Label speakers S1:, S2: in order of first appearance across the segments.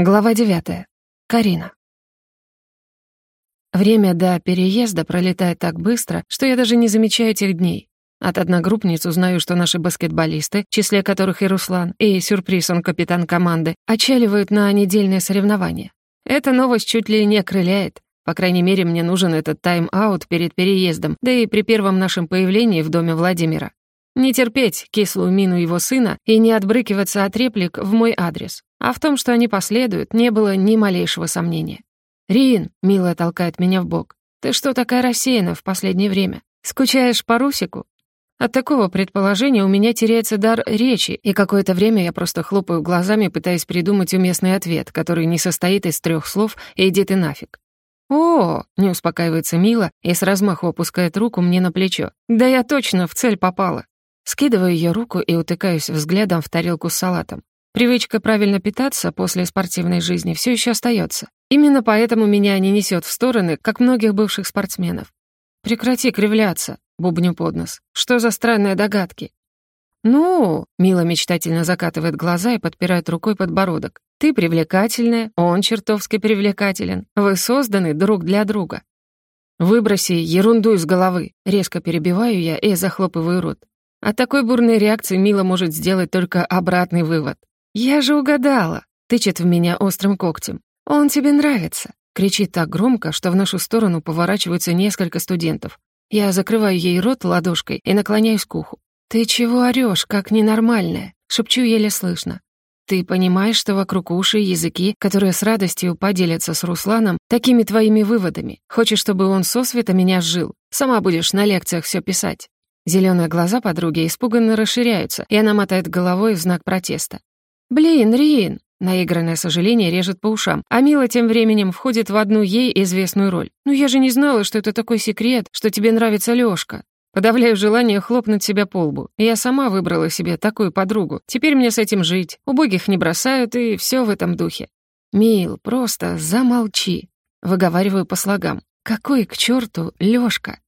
S1: Глава 9. Карина. Время до переезда пролетает так быстро, что я даже не замечаю этих дней. От одногруппниц узнаю, что наши баскетболисты, в числе которых и Руслан, и сюрприз он капитан команды, отчаливают на недельное соревнование. Эта новость чуть ли не окрыляет. По крайней мере, мне нужен этот тайм-аут перед переездом, да и при первом нашем появлении в доме Владимира. Не терпеть кислую мину его сына и не отбрыкиваться от реплик в мой адрес. А в том, что они последуют, не было ни малейшего сомнения. «Рин», — милая толкает меня в бок, «ты что такая рассеяна в последнее время? Скучаешь по Русику?» От такого предположения у меня теряется дар речи, и какое-то время я просто хлопаю глазами, пытаясь придумать уместный ответ, который не состоит из трех слов «иди ты нафиг». «О!» — не успокаивается Мила и с размаху опускает руку мне на плечо. «Да я точно в цель попала. Скидываю ее руку и утыкаюсь взглядом в тарелку с салатом. Привычка правильно питаться после спортивной жизни все еще остается. Именно поэтому меня не несет в стороны, как многих бывших спортсменов. «Прекрати кривляться», — бубню под нос. «Что за странные догадки?» «Ну...» — Мила мечтательно закатывает глаза и подпирает рукой подбородок. «Ты привлекательная, он чертовски привлекателен. Вы созданы друг для друга». «Выброси ерунду из головы», — резко перебиваю я и захлопываю рот. От такой бурной реакции Мила может сделать только обратный вывод. «Я же угадала!» — тычет в меня острым когтем. «Он тебе нравится!» — кричит так громко, что в нашу сторону поворачиваются несколько студентов. Я закрываю ей рот ладошкой и наклоняюсь к уху. «Ты чего орёшь, как ненормальная?» — шепчу еле слышно. «Ты понимаешь, что вокруг уши языки, которые с радостью поделятся с Русланом такими твоими выводами? Хочешь, чтобы он сосвета меня сжил? Сама будешь на лекциях все писать». Зеленые глаза подруги испуганно расширяются, и она мотает головой в знак протеста. «Блин, Рин!» Наигранное сожаление режет по ушам, а Мила тем временем входит в одну ей известную роль. «Ну я же не знала, что это такой секрет, что тебе нравится Лёшка». Подавляю желание хлопнуть себя по лбу. Я сама выбрала себе такую подругу. Теперь мне с этим жить. Убогих не бросают, и все в этом духе. «Мил, просто замолчи», — выговариваю по слогам. «Какой к черту Лёшка?»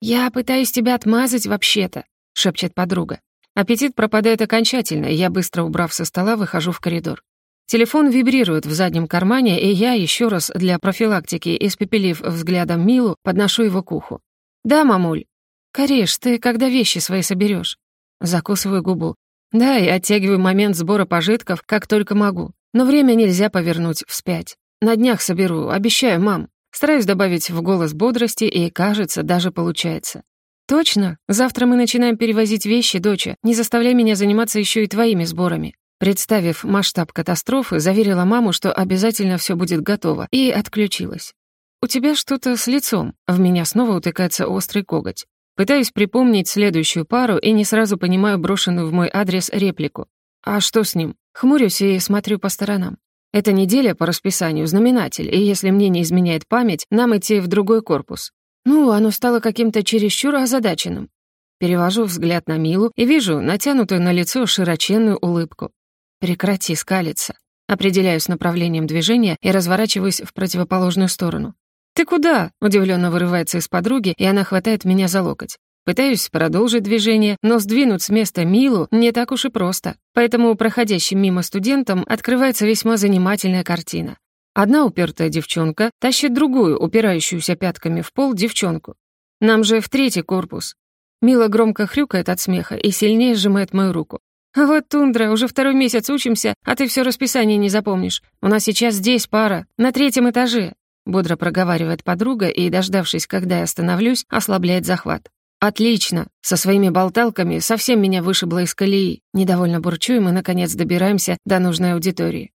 S1: «Я пытаюсь тебя отмазать вообще-то», — шепчет подруга. Аппетит пропадает окончательно, и я, быстро убрав со стола, выхожу в коридор. Телефон вибрирует в заднем кармане, и я, еще раз для профилактики, испепелив взглядом Милу, подношу его к уху. «Да, мамуль». «Кореш, ты когда вещи свои соберешь? Закусываю губу. Да, и оттягиваю момент сбора пожитков, как только могу. Но время нельзя повернуть вспять. На днях соберу, обещаю, мам. Стараюсь добавить в голос бодрости, и, кажется, даже получается. «Точно? Завтра мы начинаем перевозить вещи, доча. Не заставляй меня заниматься еще и твоими сборами». Представив масштаб катастрофы, заверила маму, что обязательно все будет готово, и отключилась. «У тебя что-то с лицом». В меня снова утыкается острый коготь. Пытаюсь припомнить следующую пару и не сразу понимаю брошенную в мой адрес реплику. «А что с ним?» Хмурюсь и смотрю по сторонам. Эта неделя по расписанию знаменатель, и если мне не изменяет память, нам идти в другой корпус. Ну, оно стало каким-то чересчур озадаченным. Перевожу взгляд на Милу и вижу натянутую на лицо широченную улыбку. Прекрати скалиться. Определяюсь направлением движения и разворачиваюсь в противоположную сторону. «Ты куда?» — удивленно вырывается из подруги, и она хватает меня за локоть. Пытаюсь продолжить движение, но сдвинуть с места Милу не так уж и просто. Поэтому проходящим мимо студентам открывается весьма занимательная картина. Одна упертая девчонка тащит другую, упирающуюся пятками в пол, девчонку. Нам же в третий корпус. Мила громко хрюкает от смеха и сильнее сжимает мою руку. «Вот, Тундра, уже второй месяц учимся, а ты все расписание не запомнишь. У нас сейчас здесь пара, на третьем этаже», — бодро проговаривает подруга и, дождавшись, когда я остановлюсь, ослабляет захват. «Отлично! Со своими болталками совсем меня вышибло из колеи. Недовольно бурчу, и мы, наконец, добираемся до нужной аудитории.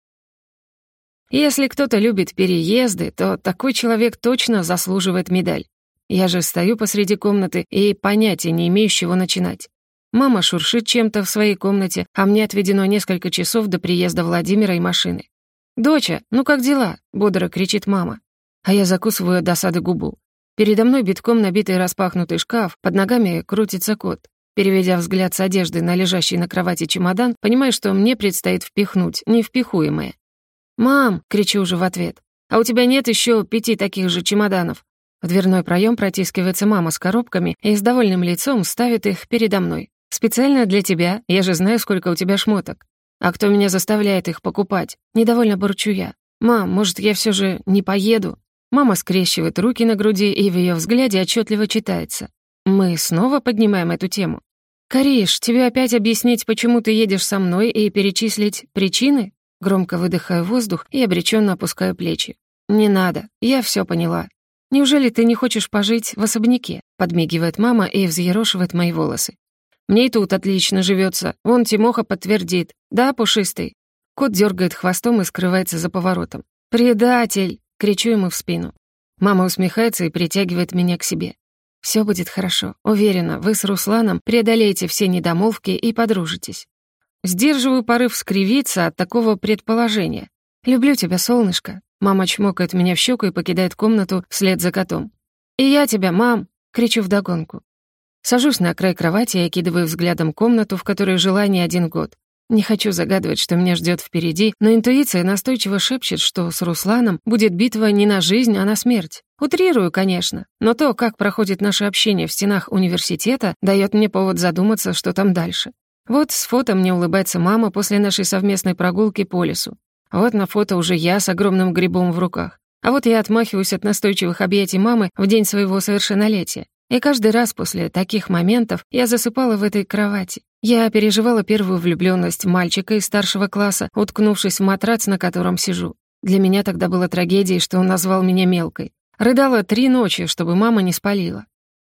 S1: Если кто-то любит переезды, то такой человек точно заслуживает медаль. Я же стою посреди комнаты и понятия не имею, с чего начинать. Мама шуршит чем-то в своей комнате, а мне отведено несколько часов до приезда Владимира и машины. «Доча, ну как дела?» — бодро кричит мама. А я закусываю досады губу. Передо мной битком набитый распахнутый шкаф, под ногами крутится кот. Переведя взгляд с одежды на лежащий на кровати чемодан, понимаю, что мне предстоит впихнуть невпихуемое. «Мам!» — кричу уже в ответ. «А у тебя нет еще пяти таких же чемоданов?» В дверной проем протискивается мама с коробками и с довольным лицом ставит их передо мной. «Специально для тебя, я же знаю, сколько у тебя шмоток». А кто меня заставляет их покупать? Недовольно бурчу я. «Мам, может, я все же не поеду?» Мама скрещивает руки на груди, и в ее взгляде отчетливо читается. Мы снова поднимаем эту тему. «Кариш, тебе опять объяснить, почему ты едешь со мной, и перечислить причины?» Громко выдыхаю воздух и обреченно опускаю плечи. «Не надо, я все поняла. Неужели ты не хочешь пожить в особняке?» Подмигивает мама и взъерошивает мои волосы. «Мне и тут отлично живется. Вон Тимоха подтвердит. Да, пушистый?» Кот дергает хвостом и скрывается за поворотом. «Предатель!» — кричу ему в спину. Мама усмехается и притягивает меня к себе. Все будет хорошо. Уверена, вы с Русланом преодолеете все недомолвки и подружитесь. Сдерживаю порыв скривиться от такого предположения. «Люблю тебя, солнышко». Мама чмокает меня в щеку и покидает комнату вслед за котом. «И я тебя, мам!» — кричу вдогонку. Сажусь на край кровати и окидываю взглядом комнату, в которой жила не один год. Не хочу загадывать, что меня ждет впереди, но интуиция настойчиво шепчет, что с Русланом будет битва не на жизнь, а на смерть. Утрирую, конечно, но то, как проходит наше общение в стенах университета, дает мне повод задуматься, что там дальше. Вот с фото мне улыбается мама после нашей совместной прогулки по лесу. Вот на фото уже я с огромным грибом в руках. А вот я отмахиваюсь от настойчивых объятий мамы в день своего совершеннолетия. И каждый раз после таких моментов я засыпала в этой кровати. Я переживала первую влюблённость мальчика из старшего класса, уткнувшись в матрац, на котором сижу. Для меня тогда было трагедией, что он назвал меня мелкой. Рыдала три ночи, чтобы мама не спалила.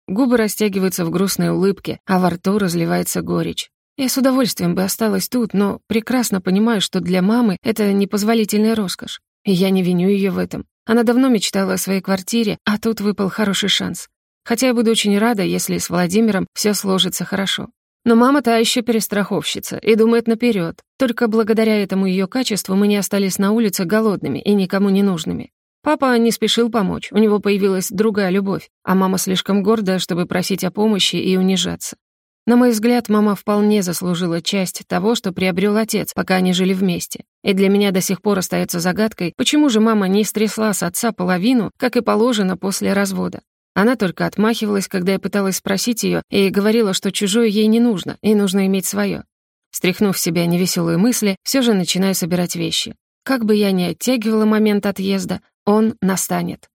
S1: Губы растягиваются в грустной улыбке, а во рту разливается горечь. Я с удовольствием бы осталась тут, но прекрасно понимаю, что для мамы это непозволительная роскошь. И я не виню её в этом. Она давно мечтала о своей квартире, а тут выпал хороший шанс. Хотя я буду очень рада, если с Владимиром все сложится хорошо. Но мама та еще перестраховщица и думает наперед. Только благодаря этому ее качеству мы не остались на улице голодными и никому не нужными. Папа не спешил помочь, у него появилась другая любовь, а мама слишком гордая, чтобы просить о помощи и унижаться. На мой взгляд, мама вполне заслужила часть того, что приобрел отец, пока они жили вместе. И для меня до сих пор остается загадкой, почему же мама не стрясла с отца половину, как и положено после развода. Она только отмахивалась, когда я пыталась спросить ее, и говорила, что чужое ей не нужно, и нужно иметь свое. Стряхнув в себя невеселые мысли, все же начинаю собирать вещи. Как бы я ни оттягивала момент отъезда, он настанет.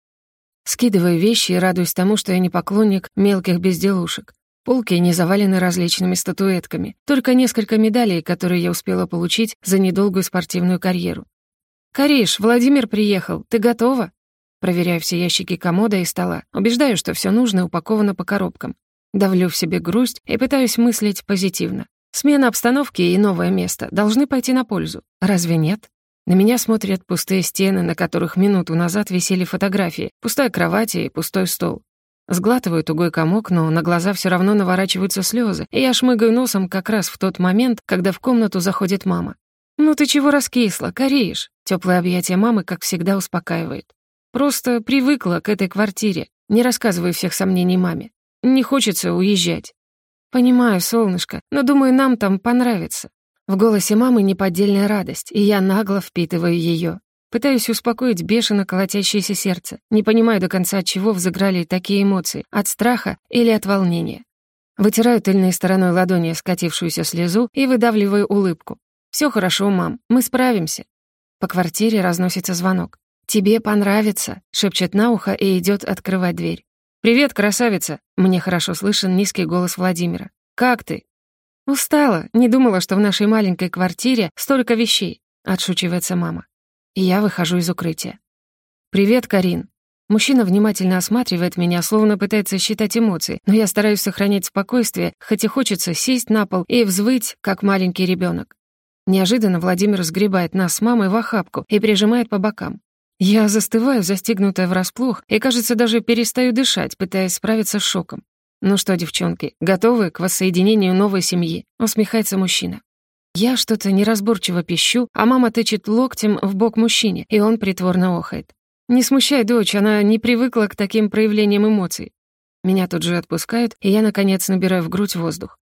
S1: Скидываю вещи и радуюсь тому, что я не поклонник мелких безделушек. Полки не завалены различными статуэтками, только несколько медалей, которые я успела получить за недолгую спортивную карьеру. «Кариш, Владимир приехал, ты готова?» Проверяю все ящики комода и стола, убеждаю, что все нужное упаковано по коробкам. Давлю в себе грусть и пытаюсь мыслить позитивно. Смена обстановки и новое место должны пойти на пользу. Разве нет? На меня смотрят пустые стены, на которых минуту назад висели фотографии, пустая кровать и пустой стол. Сглатываю тугой комок, но на глаза все равно наворачиваются слезы, и я шмыгаю носом как раз в тот момент, когда в комнату заходит мама. «Ну ты чего раскисла, кореешь?» Теплое объятие мамы, как всегда, успокаивает. Просто привыкла к этой квартире. Не рассказывай всех сомнений маме. Не хочется уезжать. Понимаю, солнышко, но думаю, нам там понравится. В голосе мамы неподдельная радость, и я нагло впитываю ее. Пытаюсь успокоить бешено колотящееся сердце. Не понимаю до конца, от чего взыграли такие эмоции, от страха или от волнения. Вытираю тыльной стороной ладони скатившуюся слезу и выдавливаю улыбку. Все хорошо, мам, мы справимся». По квартире разносится звонок. «Тебе понравится», — шепчет на ухо и идет открывать дверь. «Привет, красавица!» — мне хорошо слышен низкий голос Владимира. «Как ты?» «Устала. Не думала, что в нашей маленькой квартире столько вещей», — отшучивается мама. И я выхожу из укрытия. «Привет, Карин». Мужчина внимательно осматривает меня, словно пытается считать эмоции, но я стараюсь сохранять спокойствие, хоть и хочется сесть на пол и взвыть, как маленький ребенок. Неожиданно Владимир сгребает нас с мамой в охапку и прижимает по бокам. Я застываю, застигнутая врасплох, и, кажется, даже перестаю дышать, пытаясь справиться с шоком. «Ну что, девчонки, готовы к воссоединению новой семьи?» — усмехается мужчина. Я что-то неразборчиво пищу, а мама тычет локтем в бок мужчине, и он притворно охает. «Не смущай дочь, она не привыкла к таким проявлениям эмоций». Меня тут же отпускают, и я, наконец, набираю в грудь воздух.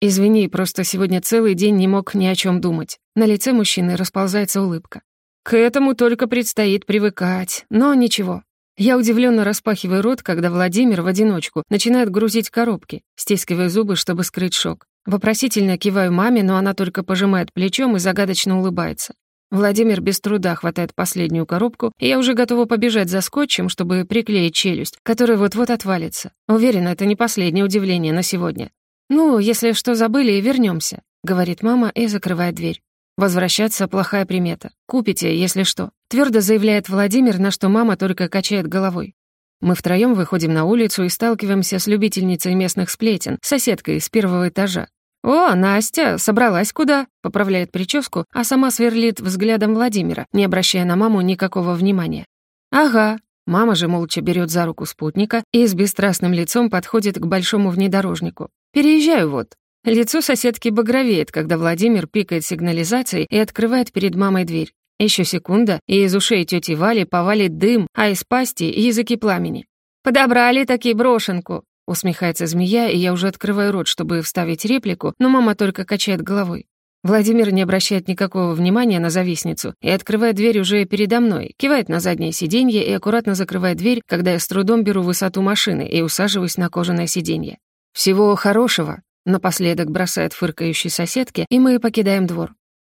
S1: «Извини, просто сегодня целый день не мог ни о чем думать». На лице мужчины расползается улыбка. К этому только предстоит привыкать, но ничего. Я удивленно распахиваю рот, когда Владимир в одиночку начинает грузить коробки, стискивая зубы, чтобы скрыть шок. Вопросительно киваю маме, но она только пожимает плечом и загадочно улыбается. Владимир без труда хватает последнюю коробку, и я уже готова побежать за скотчем, чтобы приклеить челюсть, которая вот-вот отвалится. Уверена, это не последнее удивление на сегодня. «Ну, если что забыли, вернемся, говорит мама и закрывает дверь. «Возвращаться — плохая примета. Купите, если что», — твердо заявляет Владимир, на что мама только качает головой. Мы втроем выходим на улицу и сталкиваемся с любительницей местных сплетен, соседкой с первого этажа. «О, Настя, собралась куда?» — поправляет прическу, а сама сверлит взглядом Владимира, не обращая на маму никакого внимания. «Ага». Мама же молча берет за руку спутника и с бесстрастным лицом подходит к большому внедорожнику. «Переезжаю вот». Лицо соседки багровеет, когда Владимир пикает сигнализацией и открывает перед мамой дверь. Еще секунда, и из ушей тети Вали повалит дым, а из пасти — языки пламени. «Подобрали таки брошенку!» Усмехается змея, и я уже открываю рот, чтобы вставить реплику, но мама только качает головой. Владимир не обращает никакого внимания на завистницу и открывает дверь уже передо мной, кивает на заднее сиденье и аккуратно закрывает дверь, когда я с трудом беру высоту машины и усаживаюсь на кожаное сиденье. «Всего хорошего!» Напоследок бросает фыркающей соседке, и мы покидаем двор.